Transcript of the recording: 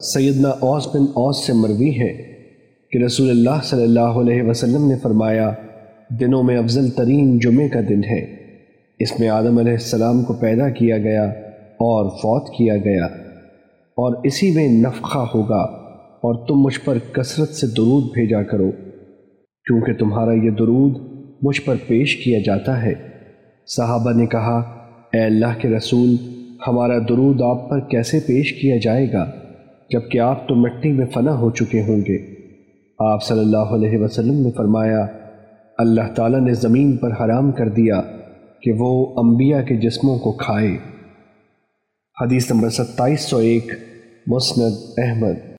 سیدنا اوس بن اوس سے مروی ہے کہ رسول اللہ صلی اللہ علیہ وسلم نے فرمایا، دنوں میں افضل ترین جمعہ کا دن ہے۔ اس میں آدم علیہ السلام کو پیدا کیا گیا اور فوت کیا گیا۔ اور اسی میں نفخہ ہوگا اور تم مجھ پر کثرت سے درود بھیجا کرو کیونکہ تمہارا یہ درود مجھ پر پیش کیا جاتا ہے۔ صحابہ نے کہا، اے اللہ کے رسول، ہمارا درود آپ پر کیسے پیش کیا جائے گا؟ جبکہ آپ تو مٹی میں فنا ہو چکے ہوں گے۔ آپ صلی اللہ علیہ وسلم نے فرمایا، اللہ تعالیٰ نے زمین پر حرام کر دیا کہ وہ انبیاء کے جسموں کو کھائے۔ حدیث نمبر ستائیس سو ایک، مسند احمد۔